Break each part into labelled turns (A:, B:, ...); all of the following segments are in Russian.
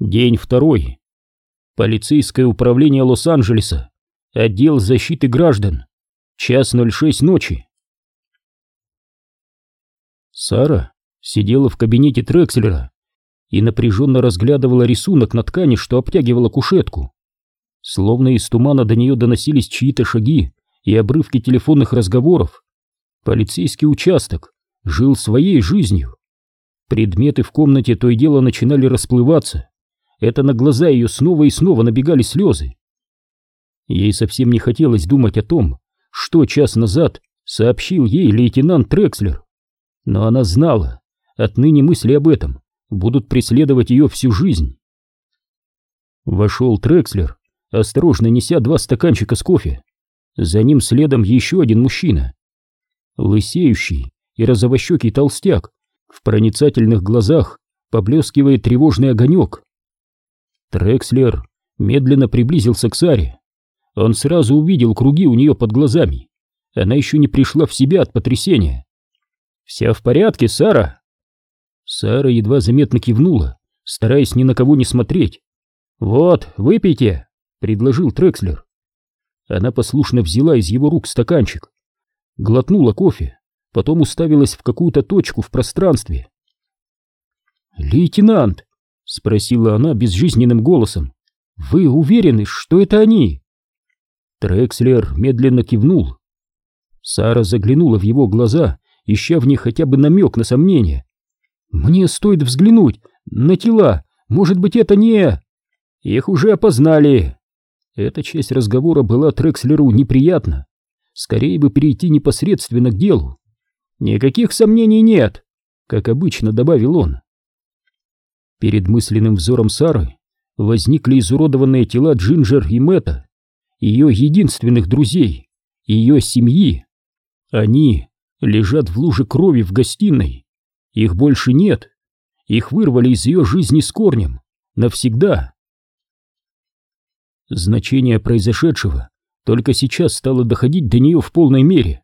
A: День второй. Полицейское управление Лос-Анджелеса. Отдел защиты граждан. Час 06 ночи. Сара сидела в кабинете Трекслера и напряженно разглядывала рисунок на ткани, что обтягивала кушетку. Словно из тумана до нее доносились чьи-то шаги и обрывки телефонных разговоров. Полицейский участок жил своей жизнью. Предметы в комнате то и дело начинали расплываться. Это на глаза ее снова и снова набегали слезы. Ей совсем не хотелось думать о том, что час назад сообщил ей лейтенант Трекслер. Но она знала, отныне мысли об этом будут преследовать ее всю жизнь. Вошел Трекслер, осторожно неся два стаканчика с кофе. За ним следом еще один мужчина. Лысеющий и розовощекий толстяк, в проницательных глазах поблескивает тревожный огонек. Трекслер медленно приблизился к Саре. Он сразу увидел круги у нее под глазами. Она еще не пришла в себя от потрясения. «Вся в порядке, Сара?» Сара едва заметно кивнула, стараясь ни на кого не смотреть. «Вот, выпейте», — предложил Трекслер. Она послушно взяла из его рук стаканчик, глотнула кофе, потом уставилась в какую-то точку в пространстве. «Лейтенант!» — спросила она безжизненным голосом. «Вы уверены, что это они?» Трекслер медленно кивнул. Сара заглянула в его глаза, ища в них хотя бы намек на сомнение. «Мне стоит взглянуть на тела. Может быть, это не...» «Их уже опознали». Эта часть разговора была Трекслеру неприятна. Скорее бы перейти непосредственно к делу. «Никаких сомнений нет», — как обычно добавил он. Перед мысленным взором Сары возникли изуродованные тела Джинджер и Мэтта, ее единственных друзей, ее семьи. Они лежат в луже крови в гостиной. Их больше нет. Их вырвали из ее жизни с корнем. Навсегда. Значение произошедшего только сейчас стало доходить до нее в полной мере,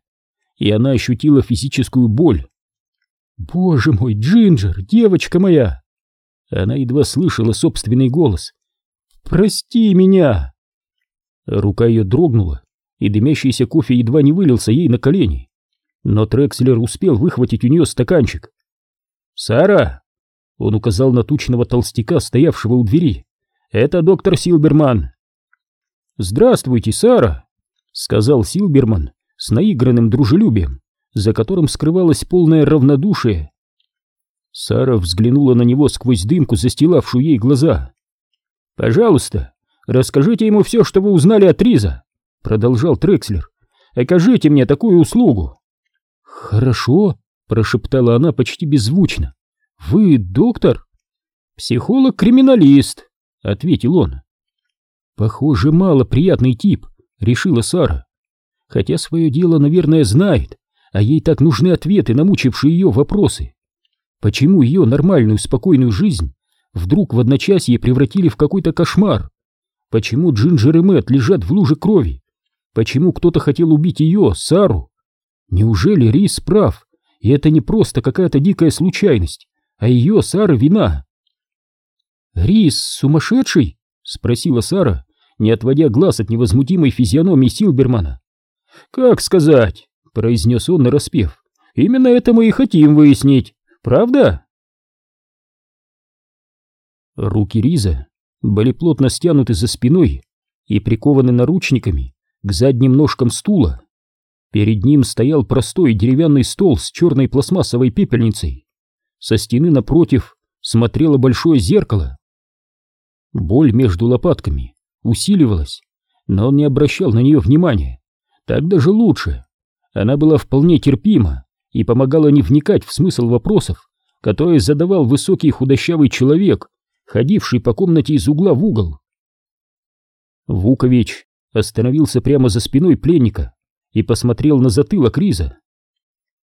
A: и она ощутила физическую боль. «Боже мой, Джинджер, девочка моя!» Она едва слышала собственный голос. «Прости меня!» Рука ее дрогнула, и дымящийся кофе едва не вылился ей на колени. Но Трекслер успел выхватить у нее стаканчик. «Сара!» Он указал на тучного толстяка, стоявшего у двери. «Это доктор Силберман!» «Здравствуйте, Сара!» Сказал Силберман с наигранным дружелюбием, за которым скрывалось полное равнодушие. Сара взглянула на него сквозь дымку, застилавшую ей глаза. «Пожалуйста, расскажите ему все, что вы узнали от Риза», — продолжал Трекслер. «Окажите мне такую услугу». «Хорошо», — прошептала она почти беззвучно. «Вы доктор?» «Психолог-криминалист», — ответил он. «Похоже, мало приятный тип», — решила Сара. «Хотя свое дело, наверное, знает, а ей так нужны ответы, намучившие ее вопросы. Почему ее нормальную спокойную жизнь вдруг в одночасье превратили в какой-то кошмар? Почему Джинджер и Мэтт лежат в луже крови? Почему кто-то хотел убить ее, Сару? Неужели Рис прав, и это не просто какая-то дикая случайность, а ее, Сара, вина? «Рис сумасшедший?» — спросила Сара, не отводя глаз от невозмутимой физиономии Силбермана. «Как сказать?» — произнес он нараспев. «Именно это мы и хотим выяснить. Правда? Руки Риза были плотно стянуты за спиной и прикованы наручниками к задним ножкам стула. Перед ним стоял простой деревянный стол с черной пластмассовой пепельницей. Со стены напротив смотрело большое зеркало. Боль между лопатками усиливалась, но он не обращал на нее внимания. Так даже лучше. Она была вполне терпима и помогала не вникать в смысл вопросов, которые задавал высокий худощавый человек, ходивший по комнате из угла в угол. Вукович остановился прямо за спиной пленника и посмотрел на затылок Риза.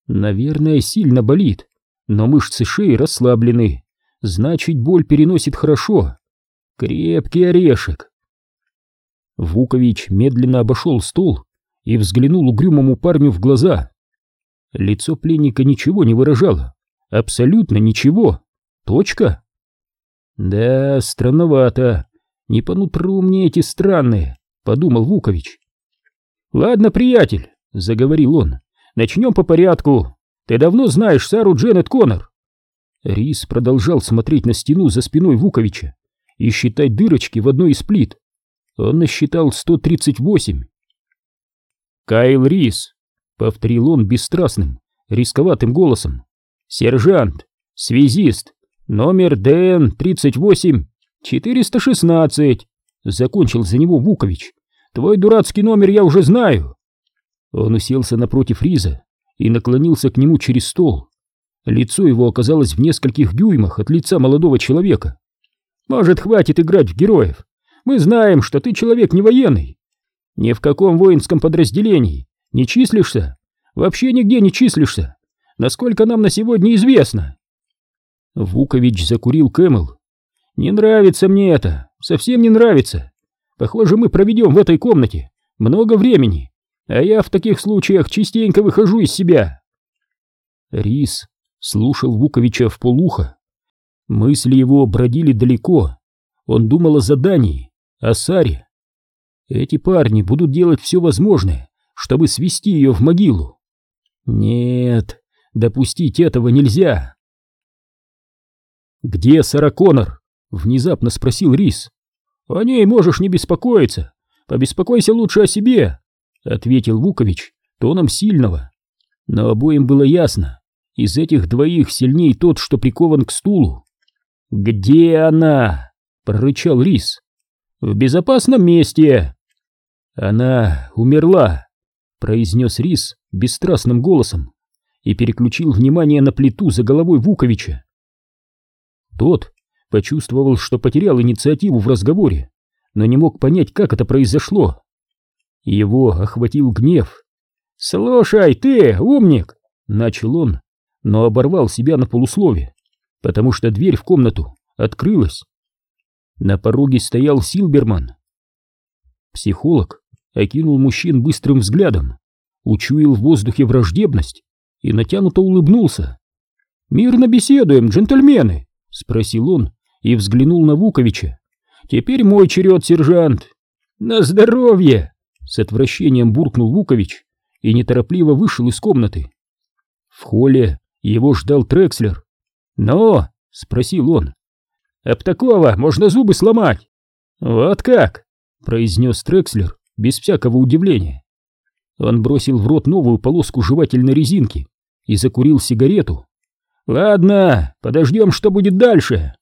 A: Наверное, сильно болит, но мышцы шеи расслаблены, значит, боль переносит хорошо. Крепкий орешек. Вукович медленно обошел стол и взглянул угрюмому парню в глаза. Лицо пленника ничего не выражало. Абсолютно ничего. Точка. Да, странновато. Не по нутру мне эти странные, подумал Вукович. Ладно, приятель, заговорил он. Начнем по порядку. Ты давно знаешь Сару Дженнет Коннор? Рис продолжал смотреть на стену за спиной Вуковича и считать дырочки в одной из плит. Он насчитал 138. «Кайл Рис», — повторил он бесстрастным, рисковатым голосом. «Сержант, связист, номер ДН-38, 416», — закончил за него Вукович. «Твой дурацкий номер я уже знаю». Он уселся напротив Риза и наклонился к нему через стол. Лицо его оказалось в нескольких дюймах от лица молодого человека. «Может, хватит играть в героев? Мы знаем, что ты человек не военный. Ни в каком воинском подразделении не числишься. Вообще нигде не числишься. Насколько нам на сегодня известно». Вукович закурил Camel. «Не нравится мне это. Совсем не нравится. Похоже, мы проведем в этой комнате много времени, а я в таких случаях частенько выхожу из себя». Рис слушал Вуковича вполуха. Мысли его бродили далеко. Он думал о задании, о Саре. Эти парни будут делать все возможное, чтобы свести ее в могилу. Нет, допустить этого нельзя. «Где Сара Коннор?» — внезапно спросил Рис. «О ней можешь не беспокоиться. Побеспокойся лучше о себе», — ответил Вукович тоном сильного. Но обоим было ясно, из этих двоих сильней тот, что прикован к стулу. «Где она?» — прорычал Рис. «В безопасном месте!» «Она умерла», — произнес Рис бесстрастным голосом и переключил внимание на плиту за головой Вуковича. Тот почувствовал, что потерял инициативу в разговоре, но не мог понять, как это произошло. Его охватил гнев. «Слушай, ты, умник!» — начал он, но оборвал себя на полуслове, потому что дверь в комнату открылась. На пороге стоял Силберман. Психолог окинул мужчин быстрым взглядом, учуял в воздухе враждебность и натянуто улыбнулся. «Мирно беседуем, джентльмены!» — спросил он и взглянул на Вуковича. «Теперь мой черед, сержант!» «На здоровье!» — с отвращением буркнул Вукович и неторопливо вышел из комнаты. В холле его ждал Трекслер. «Но?» — спросил он. «Об такого можно зубы сломать!» «Вот как!» — произнес Трекслер без всякого удивления. Он бросил в рот новую полоску жевательной резинки и закурил сигарету. «Ладно, подождем, что будет дальше!»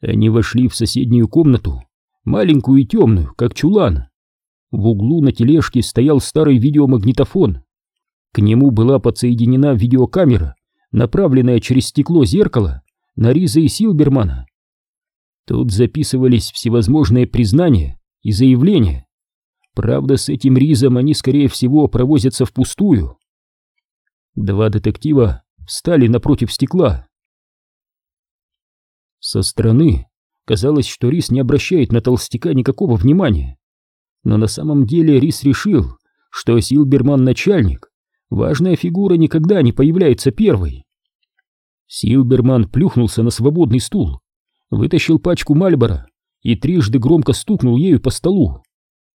A: Они вошли в соседнюю комнату, маленькую и темную, как чулан. В углу на тележке стоял старый видеомагнитофон. К нему была подсоединена видеокамера, направленная через стекло зеркала на Риза и Силбермана. Тут записывались всевозможные признания и заявления. Правда, с этим Ризом они, скорее всего, провозятся впустую. Два детектива встали напротив стекла. Со стороны казалось, что Рис не обращает на толстяка никакого внимания. Но на самом деле Рис решил, что Силберман начальник, Важная фигура никогда не появляется первой. Силберман плюхнулся на свободный стул, вытащил пачку Мальбора и трижды громко стукнул ею по столу.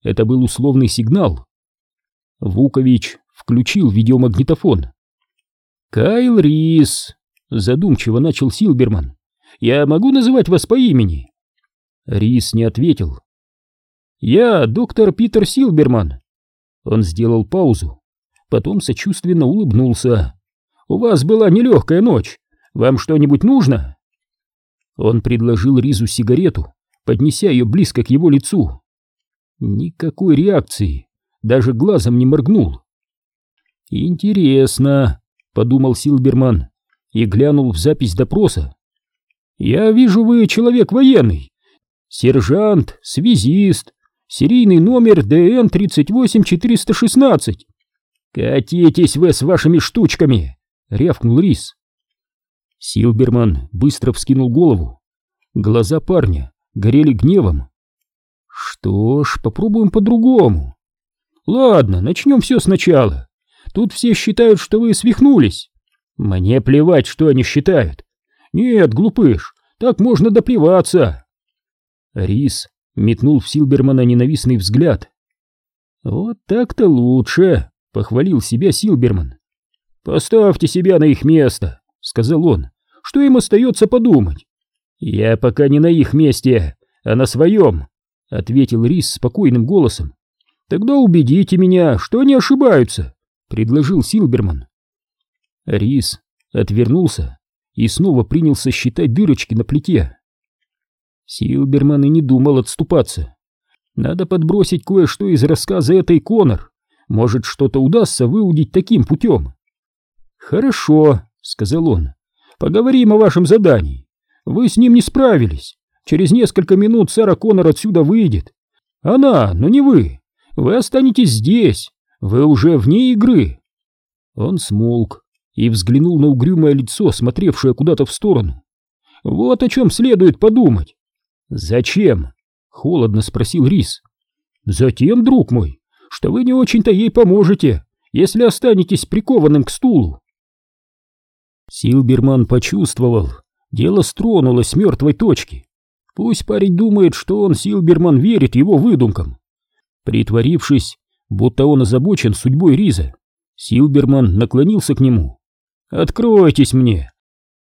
A: Это был условный сигнал. Вукович включил видеомагнитофон. «Кайл Рис», — задумчиво начал Силберман, — «я могу называть вас по имени?» Рис не ответил. «Я доктор Питер Силберман». Он сделал паузу, потом сочувственно улыбнулся. «У вас была нелегкая ночь. Вам что-нибудь нужно?» Он предложил Ризу сигарету, поднеся ее близко к его лицу. Никакой реакции, даже глазом не моргнул. «Интересно», — подумал Силберман и глянул в запись допроса. «Я вижу, вы человек военный. Сержант, связист, серийный номер ДН-38416. «Катитесь вы с вашими штучками!» — рявкнул Рис. Силберман быстро вскинул голову. Глаза парня горели гневом. «Что ж, попробуем по-другому. Ладно, начнем все сначала. Тут все считают, что вы свихнулись. Мне плевать, что они считают. Нет, глупыш, так можно доплеваться. Рис метнул в Силбермана ненавистный взгляд. Вот так-то лучше, похвалил себя Силберман. Поставьте себя на их место, сказал он. Что им остается подумать? Я пока не на их месте, а на своем, ответил Рис спокойным голосом. Тогда убедите меня, что они ошибаются, предложил Силберман. Рис отвернулся и снова принялся считать дырочки на плите. Силберман и не думал отступаться. Надо подбросить кое-что из рассказа этой Конор. Может, что-то удастся выудить таким путем. «Хорошо», — сказал он, — «поговорим о вашем задании. Вы с ним не справились. Через несколько минут Сара Конор отсюда выйдет. Она, но не вы. Вы останетесь здесь. Вы уже вне игры». Он смолк, и взглянул на угрюмое лицо, смотревшее куда-то в сторону. «Вот о чем следует подумать». «Зачем?» — холодно спросил Рис. «Затем, друг мой, что вы не очень-то ей поможете, если останетесь прикованным к стулу». Силберман почувствовал, дело стронулось с мертвой точки. Пусть парень думает, что он, Силберман, верит его выдумкам. Притворившись, будто он озабочен судьбой Риза, Силберман наклонился к нему Откройтесь мне.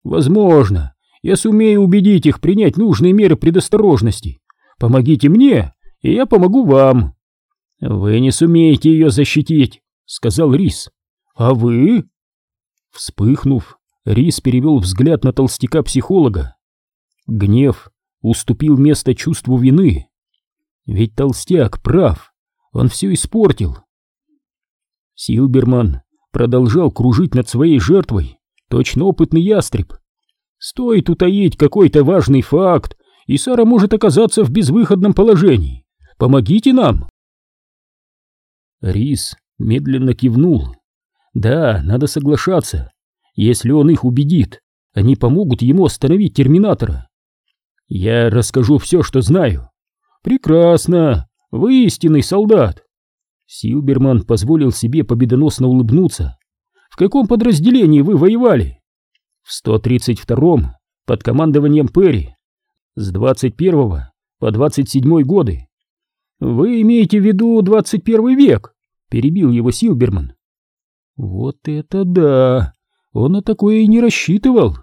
A: Возможно, я сумею убедить их принять нужные меры предосторожности. Помогите мне, и я помогу вам. Вы не сумеете ее защитить, сказал Рис. А вы? Вспыхнув, Рис перевел взгляд на толстяка-психолога. Гнев уступил место чувству вины. Ведь толстяк прав, он все испортил. Силберман продолжал кружить над своей жертвой, точно опытный ястреб. Стоит утаить какой-то важный факт, и Сара может оказаться в безвыходном положении. Помогите нам!» Рис медленно кивнул. «Да, надо соглашаться. Если он их убедит, они помогут ему остановить Терминатора. Я расскажу все, что знаю. Прекрасно! Вы истинный солдат. Силберман позволил себе победоносно улыбнуться. «В каком подразделении вы воевали?» «В 132-м, под командованием Перри. С 21 по 27 годы». «Вы имеете в виду 21 век?» — перебил его Силберман. «Вот это да! Он на такое и не рассчитывал!»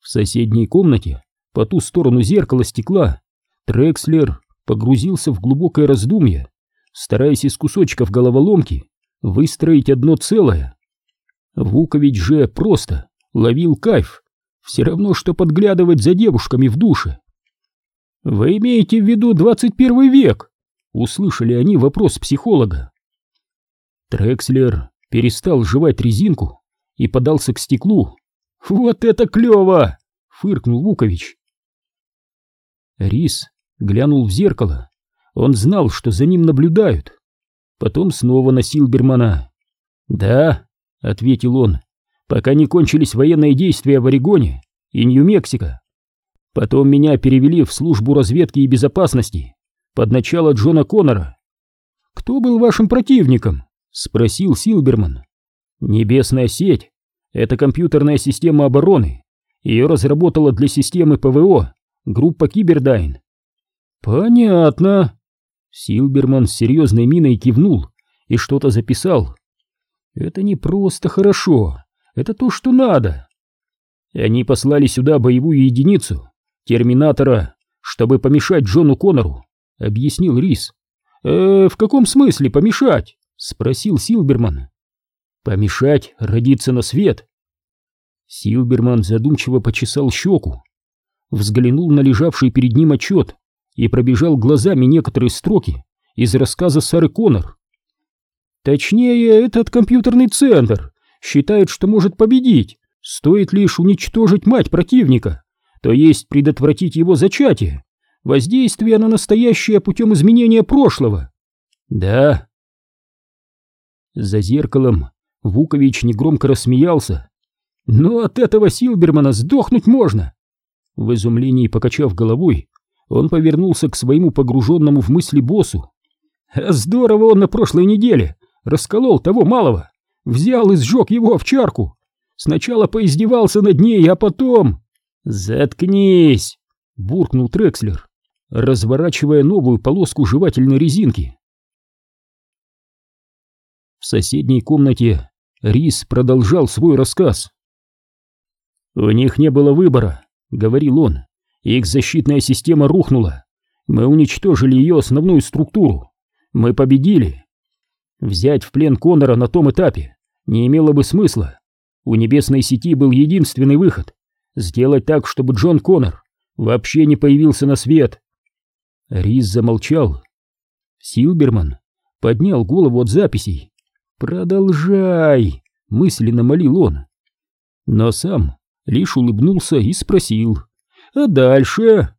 A: В соседней комнате, по ту сторону зеркала стекла, Трекслер погрузился в глубокое раздумье стараясь из кусочков головоломки выстроить одно целое. Вукович же просто ловил кайф, все равно, что подглядывать за девушками в душе. «Вы имеете в виду 21 век?» — услышали они вопрос психолога. Трекслер перестал жевать резинку и подался к стеклу. «Вот это клево!» — фыркнул Вукович. Рис глянул в зеркало он знал, что за ним наблюдают. Потом снова на Силбермана. «Да», — ответил он, — «пока не кончились военные действия в Орегоне и Нью-Мексико. Потом меня перевели в службу разведки и безопасности под начало Джона Коннора. «Кто был вашим противником?» — спросил Силберман. «Небесная сеть. Это компьютерная система обороны. Ее разработала для системы ПВО группа Кибердайн». «Понятно», Силберман с серьезной миной кивнул и что-то записал. «Это не просто хорошо, это то, что надо». Они послали сюда боевую единицу, терминатора, чтобы помешать Джону Коннору, объяснил Рис. «Э, в каком смысле помешать?» — спросил Силберман. «Помешать родиться на свет». Силберман задумчиво почесал щеку, взглянул на лежавший перед ним отчет и пробежал глазами некоторые строки из рассказа Сары Коннор. Точнее, этот компьютерный центр считает, что может победить, стоит лишь уничтожить мать противника, то есть предотвратить его зачатие, воздействие на настоящее путем изменения прошлого. Да. За зеркалом Вукович негромко рассмеялся. Но от этого Силбермана сдохнуть можно. В изумлении покачав головой, он повернулся к своему погруженному в мысли боссу. «Здорово он на прошлой неделе расколол того малого, взял и сжег его овчарку. Сначала поиздевался над ней, а потом... Заткнись! Буркнул Трекслер, разворачивая новую полоску жевательной резинки. В соседней комнате Рис продолжал свой рассказ. «У них не было выбора», — говорил он. «Их защитная система рухнула. Мы уничтожили ее основную структуру. Мы победили. Взять в плен Конора на том этапе не имело бы смысла. У небесной сети был единственный выход — сделать так, чтобы Джон Коннор вообще не появился на свет. Рис замолчал. Силберман поднял голову от записей. «Продолжай!» — мысленно молил он. Но сам лишь улыбнулся и спросил. «А дальше?»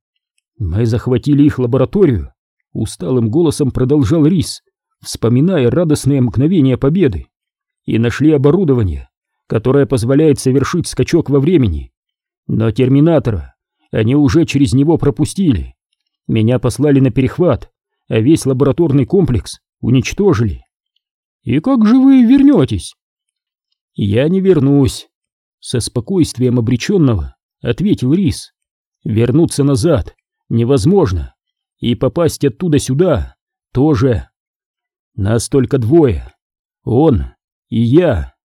A: «Мы захватили их лабораторию», — усталым голосом продолжал Рис, вспоминая радостные мгновения победы и нашли оборудование, которое позволяет совершить скачок во времени. Но терминатора они уже через него пропустили. Меня послали на перехват, а весь лабораторный комплекс уничтожили. И как же вы вернетесь? Я не вернусь. Со спокойствием обреченного ответил Рис. Вернуться назад невозможно. И попасть оттуда сюда тоже. Нас только двое. Он и я.